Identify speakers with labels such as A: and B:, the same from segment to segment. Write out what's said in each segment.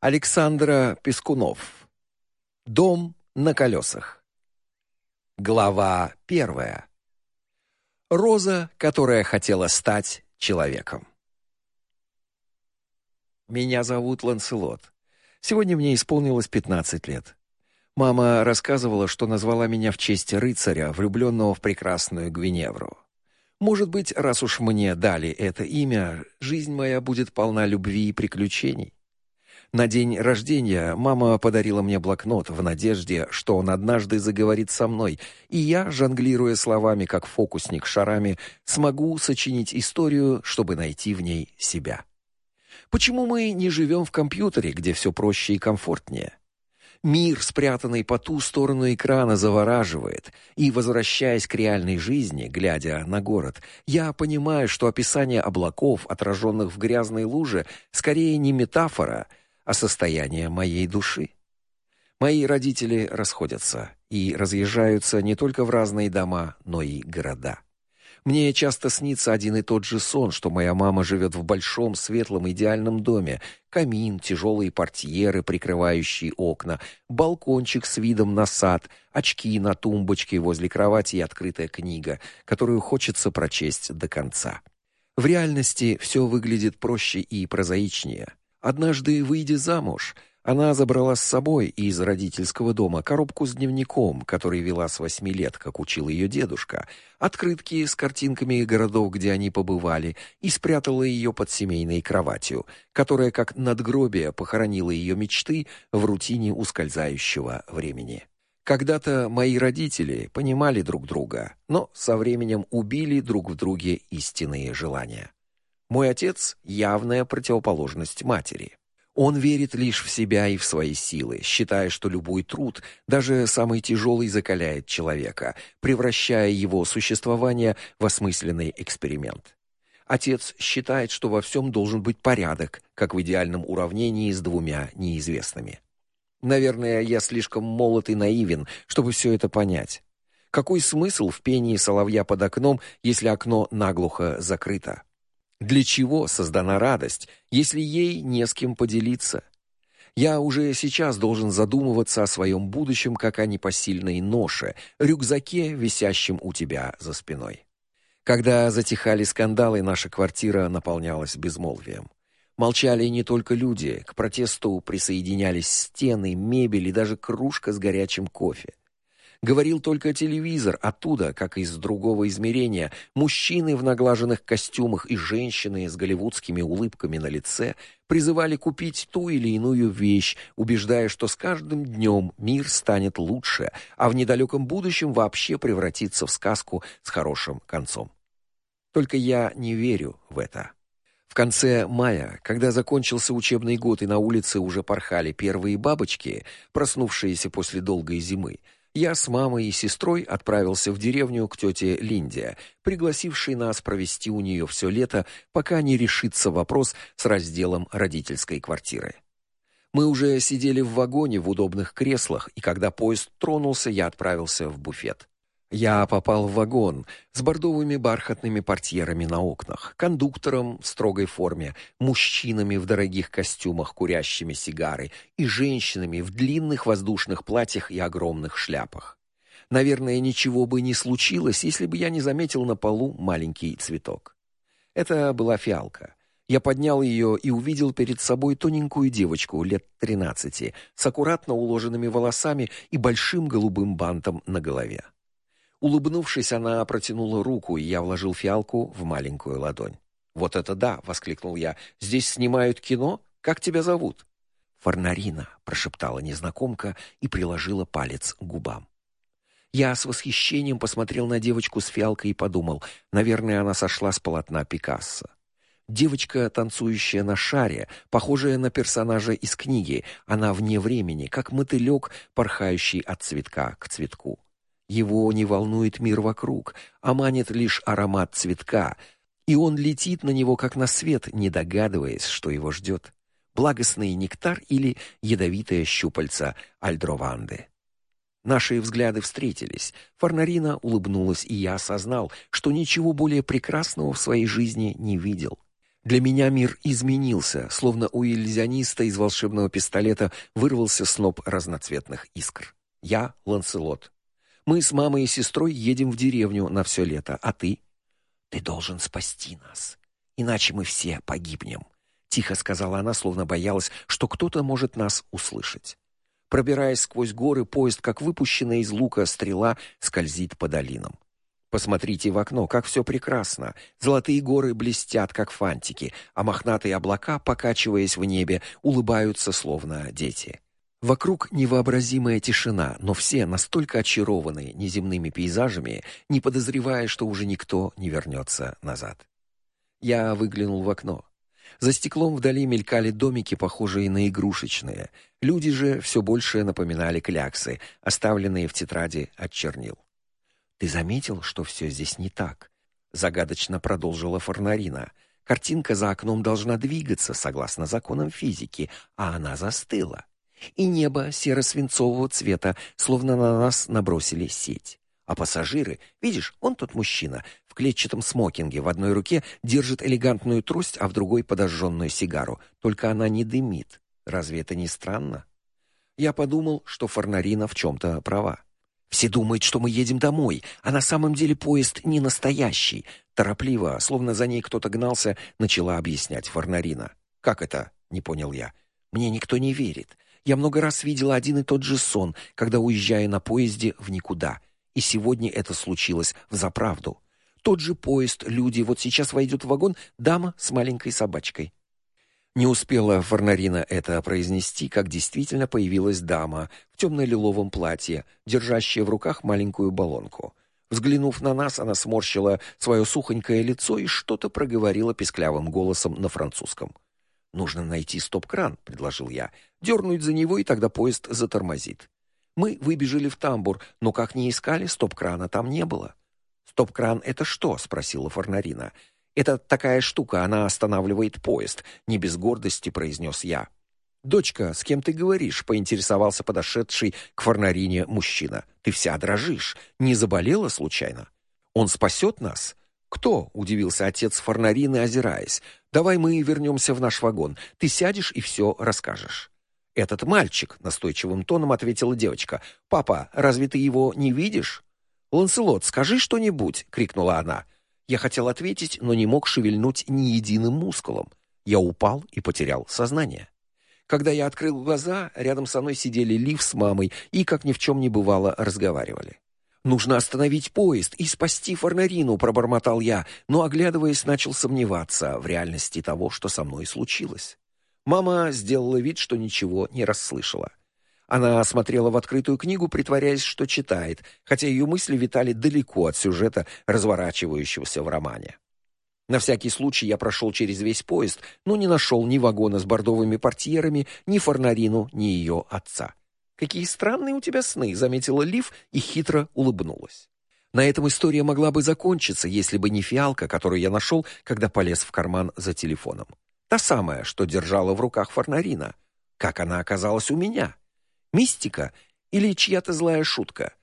A: Александра Пескунов. Дом на колесах. Глава первая. Роза, которая хотела стать человеком. Меня зовут Ланселот. Сегодня мне исполнилось 15 лет. Мама рассказывала, что назвала меня в честь рыцаря, влюбленного в прекрасную Гвиневру. Может быть, раз уж мне дали это имя, жизнь моя будет полна любви и приключений. На день рождения мама подарила мне блокнот в надежде, что он однажды заговорит со мной, и я, жонглируя словами как фокусник шарами, смогу сочинить историю, чтобы найти в ней себя. Почему мы не живем в компьютере, где все проще и комфортнее? Мир, спрятанный по ту сторону экрана, завораживает, и возвращаясь к реальной жизни, глядя на город, я понимаю, что описание облаков, отраженных в грязной луже, скорее не метафора, а состояние моей души. Мои родители расходятся и разъезжаются не только в разные дома, но и города. Мне часто снится один и тот же сон, что моя мама живет в большом, светлом, идеальном доме. Камин, тяжелые портьеры, прикрывающие окна, балкончик с видом на сад, очки на тумбочке возле кровати и открытая книга, которую хочется прочесть до конца. В реальности все выглядит проще и прозаичнее. Однажды, выйдя замуж, она забрала с собой из родительского дома коробку с дневником, который вела с восьми лет, как учил ее дедушка, открытки с картинками городов, где они побывали, и спрятала ее под семейной кроватью, которая как надгробие похоронила ее мечты в рутине ускользающего времени. Когда-то мои родители понимали друг друга, но со временем убили друг в друге истинные желания. Мой отец явная противоположность матери. Он верит лишь в себя и в свои силы, считая, что любой труд, даже самый тяжелый, закаляет человека, превращая его существование в осмысленный эксперимент. Отец считает, что во всем должен быть порядок, как в идеальном уравнении с двумя неизвестными. Наверное, я слишком молод и наивен, чтобы все это понять. Какой смысл в пении соловья под окном, если окно наглухо закрыто? Для чего создана радость, если ей не с кем поделиться? Я уже сейчас должен задумываться о своем будущем, как о непосильной ноше, рюкзаке, висящем у тебя за спиной. Когда затихали скандалы, наша квартира наполнялась безмолвием. Молчали не только люди, к протесту присоединялись стены, мебель и даже кружка с горячим кофе. Говорил только телевизор, оттуда, как из другого измерения, мужчины в наглаженных костюмах и женщины с голливудскими улыбками на лице призывали купить ту или иную вещь, убеждая, что с каждым днем мир станет лучше, а в недалеком будущем вообще превратится в сказку с хорошим концом. Только я не верю в это. В конце мая, когда закончился учебный год и на улице уже порхали первые бабочки, проснувшиеся после долгой зимы, я с мамой и сестрой отправился в деревню к тете Линде, пригласившей нас провести у нее все лето, пока не решится вопрос с разделом родительской квартиры. Мы уже сидели в вагоне в удобных креслах, и когда поезд тронулся, я отправился в буфет. Я попал в вагон с бордовыми бархатными портьерами на окнах, кондуктором в строгой форме, мужчинами в дорогих костюмах, курящими сигары, и женщинами в длинных воздушных платьях и огромных шляпах. Наверное, ничего бы не случилось, если бы я не заметил на полу маленький цветок. Это была фиалка. Я поднял ее и увидел перед собой тоненькую девочку лет тринадцати с аккуратно уложенными волосами и большим голубым бантом на голове. Улыбнувшись, она протянула руку, и я вложил фиалку в маленькую ладонь. «Вот это да!» — воскликнул я. «Здесь снимают кино? Как тебя зовут?» «Фарнарина», — прошептала незнакомка и приложила палец к губам. Я с восхищением посмотрел на девочку с фиалкой и подумал, наверное, она сошла с полотна Пикассо. Девочка, танцующая на шаре, похожая на персонажа из книги, она вне времени, как мотылек, порхающий от цветка к цветку. Его не волнует мир вокруг, а манит лишь аромат цветка, и он летит на него как на свет, не догадываясь, что его ждет. Благостный нектар или ядовитое щупальца альдрованды. Наши взгляды встретились. Фарнарина улыбнулась, и я осознал, что ничего более прекрасного в своей жизни не видел. Для меня мир изменился, словно у иллюзиониста из волшебного пистолета вырвался сноп разноцветных искр. Я Ланселот. Мы с мамой и сестрой едем в деревню на все лето, а ты? Ты должен спасти нас, иначе мы все погибнем, тихо сказала она, словно боялась, что кто-то может нас услышать. Пробираясь сквозь горы, поезд, как выпущенная из лука стрела, скользит по долинам. Посмотрите в окно, как все прекрасно. Золотые горы блестят, как фантики, а мохнатые облака, покачиваясь в небе, улыбаются, словно дети. Вокруг невообразимая тишина, но все настолько очарованы неземными пейзажами, не подозревая, что уже никто не вернется назад. Я выглянул в окно. За стеклом вдали мелькали домики, похожие на игрушечные. Люди же все больше напоминали кляксы, оставленные в тетради от чернил. Ты заметил, что все здесь не так? загадочно продолжила Форнарина. Картинка за окном должна двигаться согласно законам физики, а она застыла. И небо серо-свинцового цвета, словно на нас набросили сеть. А пассажиры, видишь, он тот мужчина в клетчатом смокинге, в одной руке держит элегантную трость, а в другой подожженную сигару, только она не дымит. Разве это не странно? Я подумал, что Форнарина в чем то права. Все думают, что мы едем домой, а на самом деле поезд не настоящий. Торопливо, словно за ней кто-то гнался, начала объяснять Фарнарина. Как это? не понял я. Мне никто не верит. Я много раз видела один и тот же сон, когда уезжая на поезде в никуда. И сегодня это случилось в заправду. Тот же поезд, люди, вот сейчас войдет в вагон дама с маленькой собачкой. Не успела Фарнарина это произнести, как действительно появилась дама в темно-лиловом платье, держащая в руках маленькую баллонку. Взглянув на нас, она сморщила свое сухонькое лицо и что-то проговорила песклявым голосом на французском. Нужно найти стоп-кран, предложил я. Дернуть за него, и тогда поезд затормозит. Мы выбежали в тамбур, но как ни искали, стоп-крана там не было. Стоп-кран это что? спросила Фарнарина. Это такая штука, она останавливает поезд, не без гордости произнес я. Дочка, с кем ты говоришь? поинтересовался подошедший к Фарнарине мужчина. Ты вся дрожишь. Не заболела случайно? Он спасет нас? Кто? удивился отец Фарнарины, озираясь. Давай мы вернемся в наш вагон. Ты сядешь и все расскажешь. Этот мальчик, настойчивым тоном ответила девочка. Папа, разве ты его не видишь? Ланселот, скажи что-нибудь, крикнула она. Я хотел ответить, но не мог шевельнуть ни единым мускулом. Я упал и потерял сознание. Когда я открыл глаза, рядом со мной сидели Лив с мамой и, как ни в чем не бывало, разговаривали. Нужно остановить поезд и спасти Форнарину, пробормотал я, но оглядываясь, начал сомневаться в реальности того, что со мной случилось. Мама сделала вид, что ничего не расслышала. Она смотрела в открытую книгу, притворяясь, что читает, хотя ее мысли витали далеко от сюжета, разворачивающегося в романе. На всякий случай я прошел через весь поезд, но не нашел ни вагона с бордовыми портьерами, ни Форнарину, ни ее отца. Какие странные у тебя сны, заметила Лив и хитро улыбнулась. На этом история могла бы закончиться, если бы не фиалка, которую я нашел, когда полез в карман за телефоном. Та самая, что держала в руках Форнарина. Как она оказалась у меня? Мистика или чья-то злая шутка?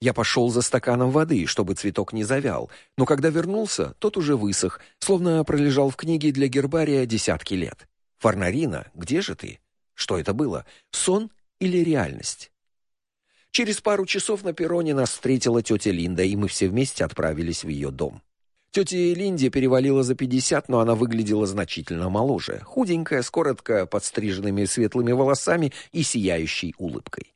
A: Я пошел за стаканом воды, чтобы цветок не завял, но когда вернулся, тот уже высох, словно пролежал в книге для гербария десятки лет. Фарнарина, где же ты? Что это было? Сон или реальность? Через пару часов на перроне нас встретила тетя Линда, и мы все вместе отправились в ее дом. Тете Линде перевалило за пятьдесят, но она выглядела значительно моложе, худенькая, с коротко подстриженными светлыми волосами и сияющей улыбкой.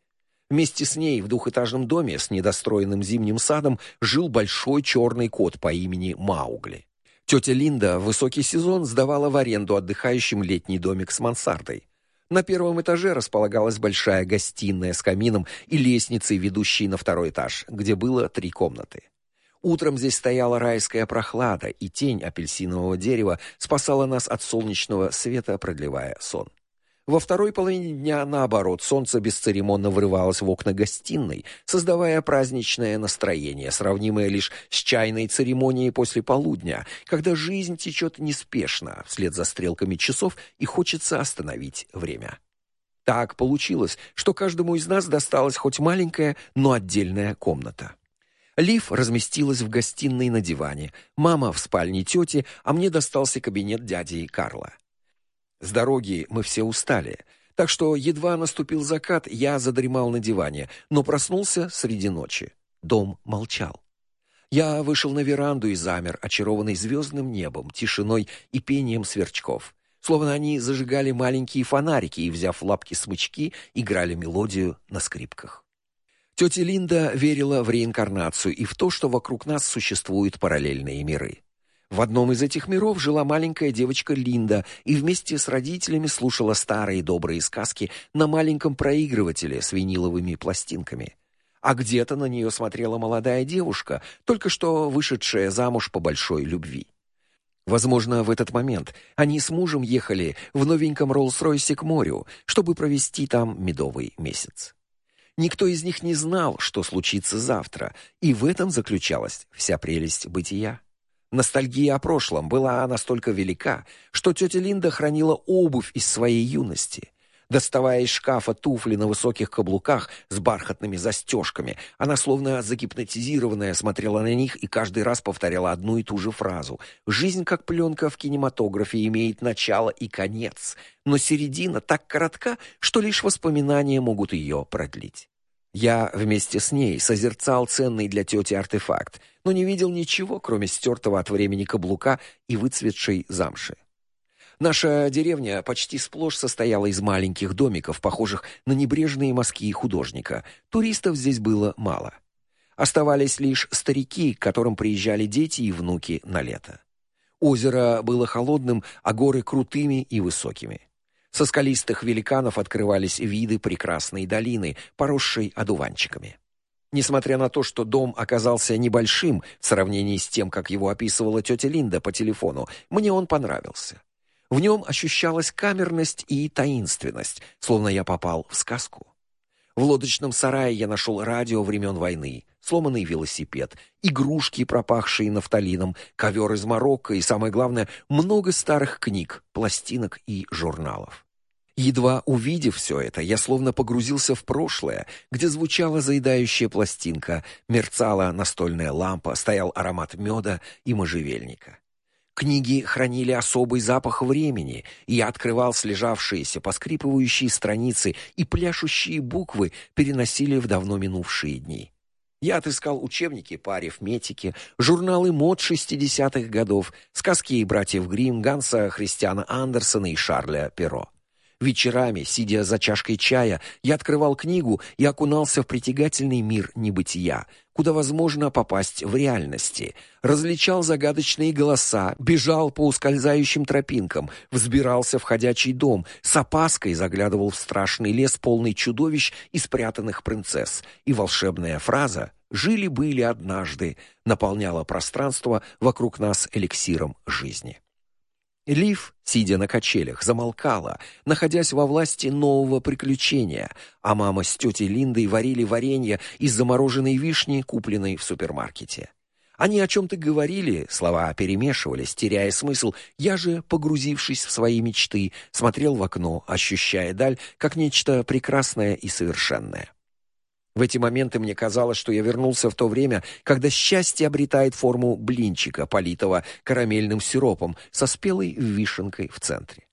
A: Вместе с ней в двухэтажном доме с недостроенным зимним садом жил большой черный кот по имени Маугли. Тетя Линда в высокий сезон сдавала в аренду отдыхающим летний домик с мансардой. На первом этаже располагалась большая гостиная с камином и лестницей, ведущей на второй этаж, где было три комнаты. Утром здесь стояла райская прохлада, и тень апельсинового дерева спасала нас от солнечного света, продлевая сон. Во второй половине дня, наоборот, солнце бесцеремонно врывалось в окна гостиной, создавая праздничное настроение, сравнимое лишь с чайной церемонией после полудня, когда жизнь течет неспешно, вслед за стрелками часов, и хочется остановить время. Так получилось, что каждому из нас досталась хоть маленькая, но отдельная комната. Лив разместилась в гостиной на диване, мама в спальне тети, а мне достался кабинет дяди Карла. С дороги мы все устали, так что едва наступил закат, я задремал на диване, но проснулся среди ночи. Дом молчал. Я вышел на веранду и замер, очарованный звездным небом, тишиной и пением сверчков. Словно они зажигали маленькие фонарики и, взяв лапки смычки, играли мелодию на скрипках. Тетя Линда верила в реинкарнацию и в то, что вокруг нас существуют параллельные миры. В одном из этих миров жила маленькая девочка Линда и вместе с родителями слушала старые добрые сказки на маленьком проигрывателе с виниловыми пластинками а где-то на нее смотрела молодая девушка, только что вышедшая замуж по большой любви. Возможно, в этот момент они с мужем ехали в новеньком Роллс-Ройсе к морю, чтобы провести там медовый месяц. Никто из них не знал, что случится завтра, и в этом заключалась вся прелесть бытия. Ностальгия о прошлом была настолько велика, что тетя Линда хранила обувь из своей юности — Доставая из шкафа туфли на высоких каблуках с бархатными застежками, она словно загипнотизированная смотрела на них и каждый раз повторяла одну и ту же фразу. Жизнь, как пленка в кинематографе, имеет начало и конец, но середина так коротка, что лишь воспоминания могут ее продлить. Я вместе с ней созерцал ценный для тети артефакт, но не видел ничего, кроме стертого от времени каблука и выцветшей замши. Наша деревня почти сплошь состояла из маленьких домиков, похожих на небрежные мазки художника. Туристов здесь было мало. Оставались лишь старики, к которым приезжали дети и внуки на лето. Озеро было холодным, а горы крутыми и высокими. Со скалистых великанов открывались виды прекрасной долины, поросшей одуванчиками. Несмотря на то, что дом оказался небольшим в сравнении с тем, как его описывала тетя Линда по телефону, мне он понравился. В нем ощущалась камерность и таинственность, словно я попал в сказку. В лодочном сарае я нашел радио времен войны, сломанный велосипед, игрушки, пропахшие нафталином, ковер из Марокко и, самое главное, много старых книг, пластинок и журналов. Едва увидев все это, я словно погрузился в прошлое, где звучала заедающая пластинка, мерцала настольная лампа, стоял аромат меда и можжевельника. Книги хранили особый запах времени, и я открывал слежавшиеся, поскрипывающие страницы, и пляшущие буквы переносили в давно минувшие дни. Я отыскал учебники по арифметике, журналы мод 60-х годов, сказки братьев Гримм, Ганса Христиана Андерсона и Шарля Перо. Вечерами, сидя за чашкой чая, я открывал книгу и окунался в притягательный мир небытия, куда возможно попасть в реальности. Различал загадочные голоса, бежал по ускользающим тропинкам, взбирался в ходячий дом, с опаской заглядывал в страшный лес, полный чудовищ и спрятанных принцесс. И волшебная фраза «Жили-были однажды» наполняла пространство вокруг нас эликсиром жизни. Лив, сидя на качелях, замолкала, находясь во власти нового приключения, а мама с тетей Линдой варили варенье из замороженной вишни, купленной в супермаркете. Они о чем-то говорили, слова перемешивались, теряя смысл. Я же, погрузившись в свои мечты, смотрел в окно, ощущая даль как нечто прекрасное и совершенное. В эти моменты мне казалось, что я вернулся в то время, когда счастье обретает форму блинчика, политого карамельным сиропом, со спелой вишенкой в центре.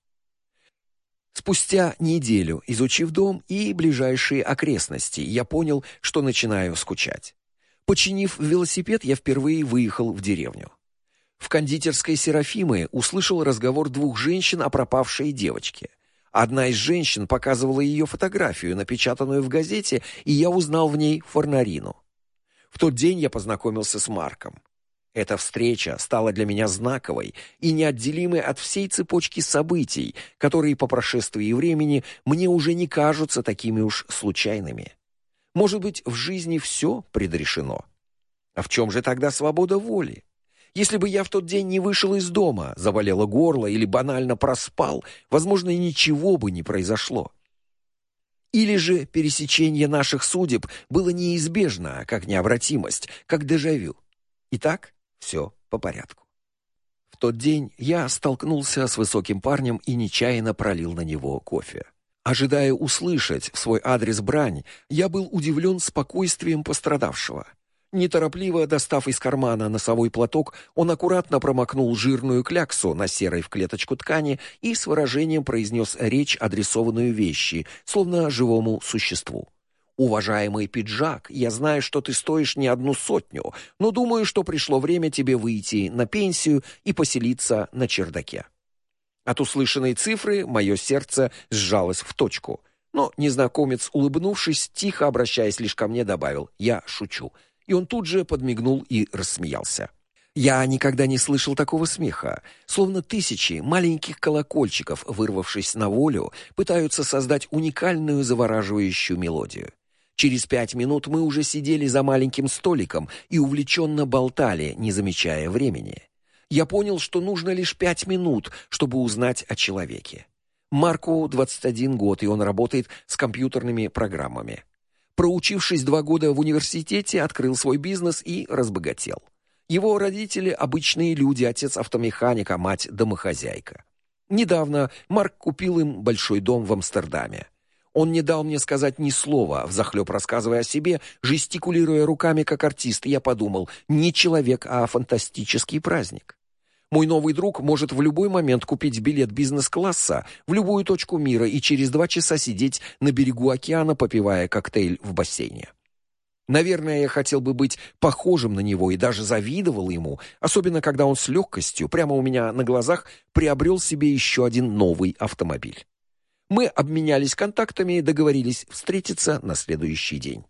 A: Спустя неделю, изучив дом и ближайшие окрестности, я понял, что начинаю скучать. Починив велосипед, я впервые выехал в деревню. В кондитерской Серафимы услышал разговор двух женщин о пропавшей девочке. Одна из женщин показывала ее фотографию, напечатанную в газете, и я узнал в ней Форнарину. В тот день я познакомился с Марком. Эта встреча стала для меня знаковой и неотделимой от всей цепочки событий, которые по прошествии времени мне уже не кажутся такими уж случайными. Может быть, в жизни все предрешено. А в чем же тогда свобода воли? Если бы я в тот день не вышел из дома, заболело горло или банально проспал, возможно, ничего бы не произошло. Или же пересечение наших судеб было неизбежно, как необратимость, как дежавю. Итак, все по порядку. В тот день я столкнулся с высоким парнем и нечаянно пролил на него кофе. Ожидая услышать в свой адрес брань, я был удивлен спокойствием пострадавшего. Неторопливо достав из кармана носовой платок, он аккуратно промокнул жирную кляксу на серой в клеточку ткани и с выражением произнес речь, адресованную вещи, словно живому существу. Уважаемый пиджак, я знаю, что ты стоишь не одну сотню, но думаю, что пришло время тебе выйти на пенсию и поселиться на чердаке. От услышанной цифры мое сердце сжалось в точку. Но незнакомец, улыбнувшись, тихо обращаясь лишь ко мне, добавил: "Я шучу" и он тут же подмигнул и рассмеялся. Я никогда не слышал такого смеха, словно тысячи маленьких колокольчиков, вырвавшись на волю, пытаются создать уникальную завораживающую мелодию. Через пять минут мы уже сидели за маленьким столиком и увлеченно болтали, не замечая времени. Я понял, что нужно лишь пять минут, чтобы узнать о человеке. Марку 21 год, и он работает с компьютерными программами. Проучившись два года в университете, открыл свой бизнес и разбогател. Его родители обычные люди, отец автомеханик, а мать домохозяйка. Недавно Марк купил им большой дом в Амстердаме. Он не дал мне сказать ни слова, взахлеб рассказывая о себе, жестикулируя руками как артист. Я подумал: не человек, а фантастический праздник. Мой новый друг может в любой момент купить билет бизнес-класса в любую точку мира и через два часа сидеть на берегу океана, попивая коктейль в бассейне. Наверное, я хотел бы быть похожим на него и даже завидовал ему, особенно когда он с легкостью, прямо у меня на глазах, приобрел себе еще один новый автомобиль. Мы обменялись контактами и договорились встретиться на следующий день.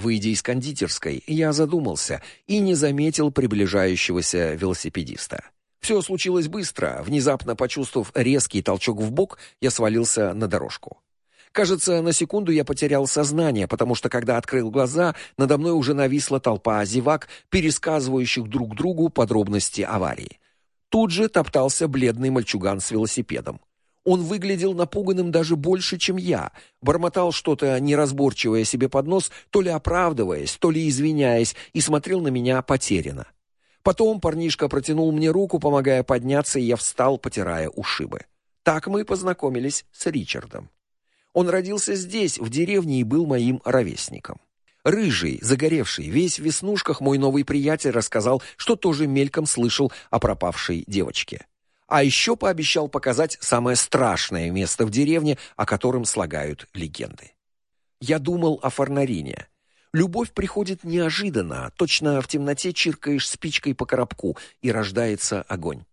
A: Выйдя из кондитерской, я задумался и не заметил приближающегося велосипедиста. Все случилось быстро. Внезапно почувствовав резкий толчок в бок, я свалился на дорожку. Кажется, на секунду я потерял сознание, потому что когда открыл глаза, надо мной уже нависла толпа зевак, пересказывающих друг другу подробности аварии. Тут же топтался бледный мальчуган с велосипедом. Он выглядел напуганным даже больше, чем я, бормотал что-то неразборчивое себе под нос, то ли оправдываясь, то ли извиняясь, и смотрел на меня потерянно. Потом парнишка протянул мне руку, помогая подняться, и я встал, потирая ушибы. Так мы познакомились с Ричардом. Он родился здесь, в деревне, и был моим ровесником. Рыжий, загоревший, весь в веснушках мой новый приятель рассказал, что тоже мельком слышал о пропавшей девочке а еще пообещал показать самое страшное место в деревне, о котором слагают легенды. Я думал о Фарнарине. Любовь приходит неожиданно, точно в темноте чиркаешь спичкой по коробку, и рождается огонь.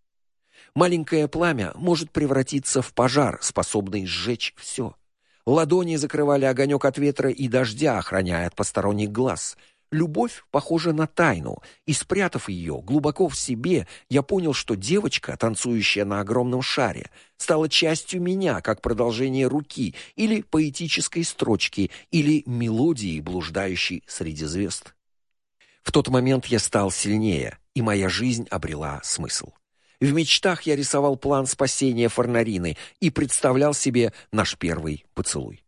A: Маленькое пламя может превратиться в пожар, способный сжечь все. Ладони закрывали огонек от ветра и дождя, охраняя от посторонних глаз — Любовь похожа на тайну, и спрятав ее глубоко в себе, я понял, что девочка, танцующая на огромном шаре, стала частью меня, как продолжение руки или поэтической строчки, или мелодии, блуждающей среди звезд. В тот момент я стал сильнее, и моя жизнь обрела смысл. В мечтах я рисовал план спасения Фарнарины и представлял себе наш первый поцелуй.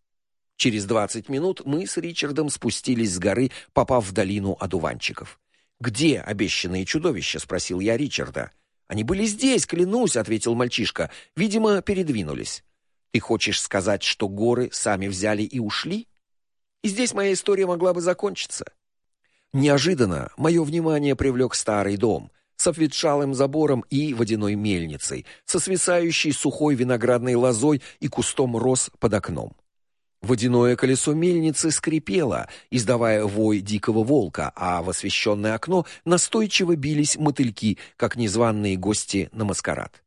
A: Через двадцать минут мы с Ричардом спустились с горы, попав в долину одуванчиков. «Где обещанные чудовища?» — спросил я Ричарда. «Они были здесь, клянусь», — ответил мальчишка. «Видимо, передвинулись». «Ты хочешь сказать, что горы сами взяли и ушли?» И здесь моя история могла бы закончиться. Неожиданно мое внимание привлек старый дом с обветшалым забором и водяной мельницей, со свисающей сухой виноградной лозой и кустом роз под окном. Водяное колесо мельницы скрипело, издавая вой дикого волка, а в освещенное окно настойчиво бились мотыльки, как незваные гости на маскарад.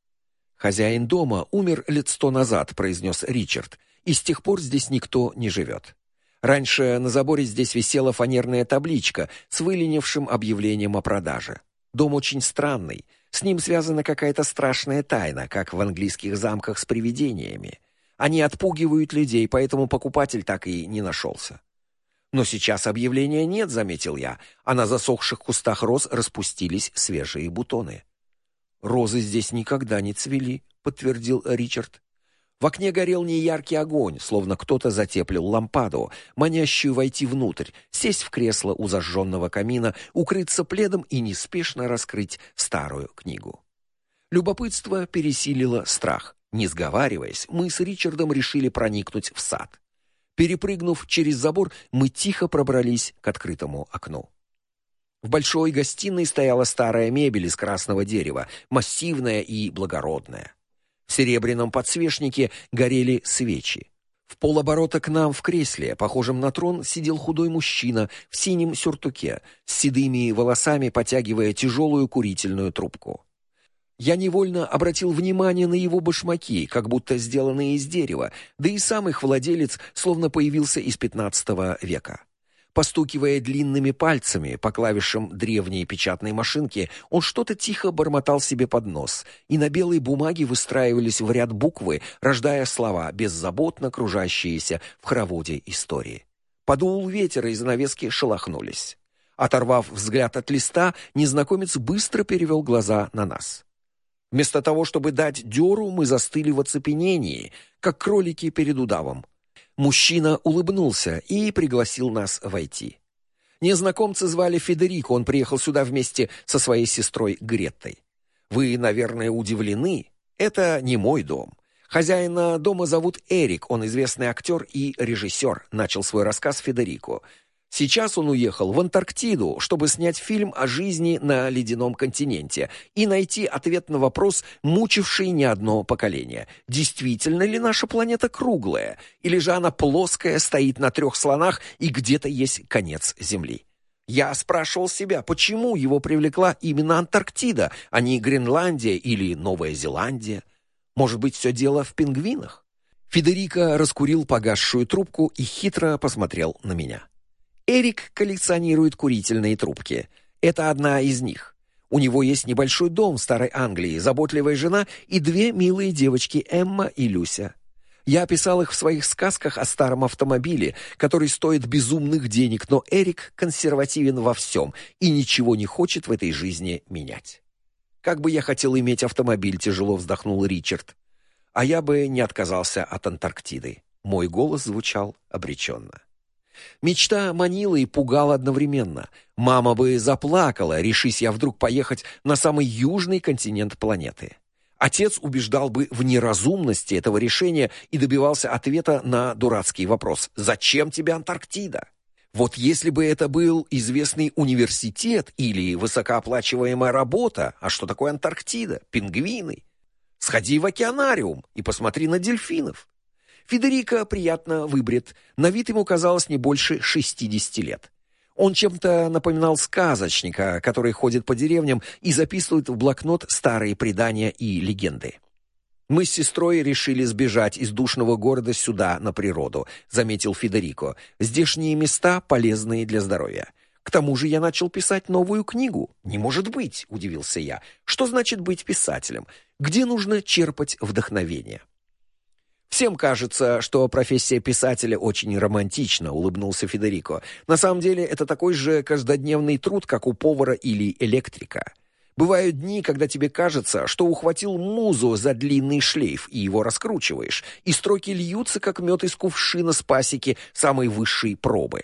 A: Хозяин дома умер лет сто назад, произнес Ричард, и с тех пор здесь никто не живет. Раньше на заборе здесь висела фанерная табличка с выленившим объявлением о продаже. Дом очень странный, с ним связана какая-то страшная тайна, как в английских замках с привидениями. Они отпугивают людей, поэтому покупатель так и не нашелся. Но сейчас объявления нет, заметил я, а на засохших кустах роз распустились свежие бутоны. Розы здесь никогда не цвели, подтвердил Ричард. В окне горел неяркий огонь, словно кто-то затеплил лампаду, манящую войти внутрь, сесть в кресло у зажженного камина, укрыться пледом и неспешно раскрыть старую книгу. Любопытство пересилило страх. Не сговариваясь, мы с Ричардом решили проникнуть в сад. Перепрыгнув через забор, мы тихо пробрались к открытому окну. В большой гостиной стояла старая мебель из красного дерева, массивная и благородная. В серебряном подсвечнике горели свечи. В полоборота к нам в кресле, похожем на трон, сидел худой мужчина в синем сюртуке, с седыми волосами потягивая тяжелую курительную трубку. Я невольно обратил внимание на его башмаки, как будто сделанные из дерева, да и сам их владелец словно появился из XV века. Постукивая длинными пальцами по клавишам древней печатной машинки, он что-то тихо бормотал себе под нос, и на белой бумаге выстраивались в ряд буквы, рождая слова, беззаботно кружащиеся в хороводе истории. Подул ветер, и занавески шелохнулись. Оторвав взгляд от листа, незнакомец быстро перевел глаза на нас. Вместо того, чтобы дать дёру, мы застыли в оцепенении, как кролики перед удавом. Мужчина улыбнулся и пригласил нас войти. Незнакомца звали Федерико, он приехал сюда вместе со своей сестрой Греттой. Вы, наверное, удивлены. Это не мой дом. Хозяина дома зовут Эрик, он известный актер и режиссер, начал свой рассказ Федерико. Сейчас он уехал в Антарктиду, чтобы снять фильм о жизни на ледяном континенте и найти ответ на вопрос, мучивший не одно поколение. Действительно ли наша планета круглая, или же она плоская, стоит на трех слонах и где-то есть конец Земли? Я спрашивал себя, почему его привлекла именно Антарктида, а не Гренландия или Новая Зеландия? Может быть, все дело в пингвинах? Федерико раскурил погасшую трубку и хитро посмотрел на меня. Эрик коллекционирует курительные трубки. Это одна из них. У него есть небольшой дом в Старой Англии, заботливая жена и две милые девочки Эмма и Люся. Я описал их в своих сказках о старом автомобиле, который стоит безумных денег, но Эрик консервативен во всем и ничего не хочет в этой жизни менять. Как бы я хотел иметь автомобиль, тяжело вздохнул Ричард. А я бы не отказался от Антарктиды. Мой голос звучал обреченно. Мечта манила и пугала одновременно. Мама бы заплакала, решись я вдруг поехать на самый южный континент планеты. Отец убеждал бы в неразумности этого решения и добивался ответа на дурацкий вопрос: "Зачем тебе Антарктида?" Вот если бы это был известный университет или высокооплачиваемая работа, а что такое Антарктида? Пингвины. Сходи в океанариум и посмотри на дельфинов. Федерико приятно выбрит, на вид ему казалось не больше 60 лет. Он чем-то напоминал сказочника, который ходит по деревням и записывает в блокнот старые предания и легенды. Мы с сестрой решили сбежать из душного города сюда, на природу, заметил Федерико. Здешние места полезные для здоровья. К тому же я начал писать новую книгу. Не может быть, удивился я. Что значит быть писателем? Где нужно черпать вдохновение? Всем кажется, что профессия писателя очень романтична, улыбнулся Федерико. На самом деле, это такой же каждодневный труд, как у повара или электрика. Бывают дни, когда тебе кажется, что ухватил музу за длинный шлейф и его раскручиваешь, и строки льются как мед из кувшина с пасеки самой высшей пробы.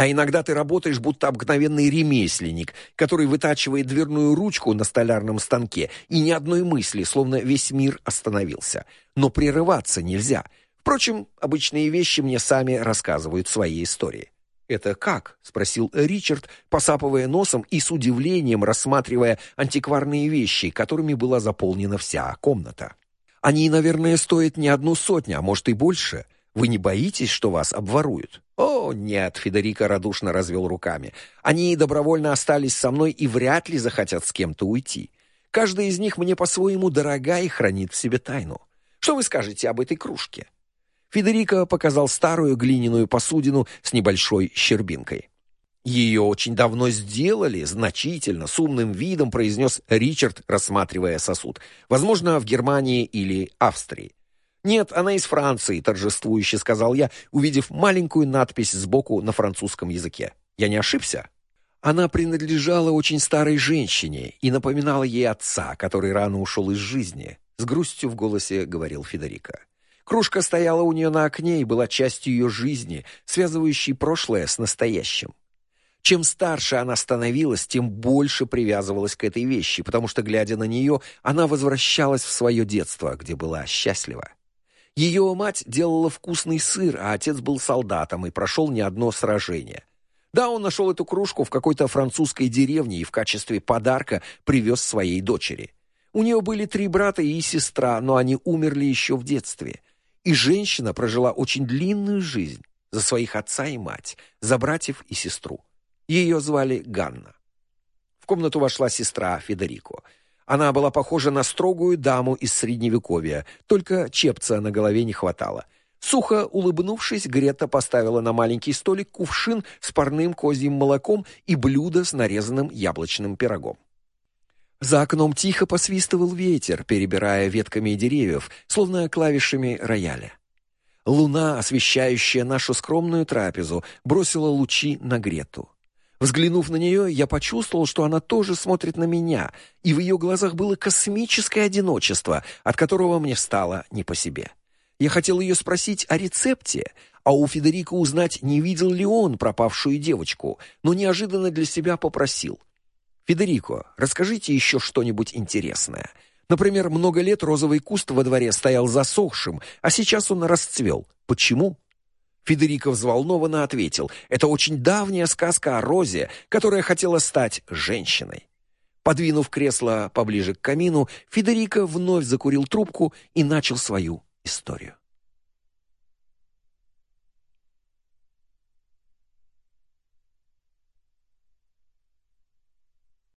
A: А иногда ты работаешь будто обыкновенный ремесленник, который вытачивает дверную ручку на столярном станке, и ни одной мысли, словно весь мир остановился. Но прерываться нельзя. Впрочем, обычные вещи мне сами рассказывают свои истории. Это как? спросил Ричард, посапывая носом и с удивлением рассматривая антикварные вещи, которыми была заполнена вся комната. Они, наверное, стоят не одну сотню, а может и больше. Вы не боитесь, что вас обворуют? О, нет, Федерико радушно развел руками. Они добровольно остались со мной и вряд ли захотят с кем-то уйти. Каждая из них мне по-своему дорога и хранит в себе тайну. Что вы скажете об этой кружке? Федерико показал старую глиняную посудину с небольшой щербинкой. Ее очень давно сделали, значительно, с умным видом произнес Ричард, рассматривая сосуд. Возможно, в Германии или Австрии. Нет, она из Франции, торжествующе сказал я, увидев маленькую надпись сбоку на французском языке. Я не ошибся? Она принадлежала очень старой женщине и напоминала ей отца, который рано ушел из жизни, с грустью в голосе говорил Федерико. Кружка стояла у нее на окне и была частью ее жизни, связывающей прошлое с настоящим. Чем старше она становилась, тем больше привязывалась к этой вещи, потому что глядя на нее, она возвращалась в свое детство, где была счастлива. Ее мать делала вкусный сыр, а отец был солдатом и прошел не одно сражение. Да, он нашел эту кружку в какой-то французской деревне и в качестве подарка привез своей дочери. У нее были три брата и сестра, но они умерли еще в детстве. И женщина прожила очень длинную жизнь за своих отца и мать, за братьев и сестру. Ее звали Ганна. В комнату вошла сестра Федерико. Она была похожа на строгую даму из средневековья, только чепца на голове не хватало. Сухо улыбнувшись, Грета поставила на маленький столик кувшин с парным козьим молоком и блюдо с нарезанным яблочным пирогом. За окном тихо посвистывал ветер, перебирая ветками деревьев, словно клавишами рояля. Луна, освещающая нашу скромную трапезу, бросила лучи на Грету. Взглянув на нее, я почувствовал, что она тоже смотрит на меня, и в ее глазах было космическое одиночество, от которого мне стало не по себе. Я хотел ее спросить о рецепте, а у Федерико узнать, не видел ли он пропавшую девочку, но неожиданно для себя попросил: "Федерико, расскажите еще что-нибудь интересное. Например, много лет розовый куст во дворе стоял засохшим, а сейчас он расцвел. Почему?" Федерико взволнованно ответил: "Это очень давняя сказка о розе, которая хотела стать женщиной". Подвинув кресло поближе к камину, Федерико вновь закурил трубку и начал свою историю.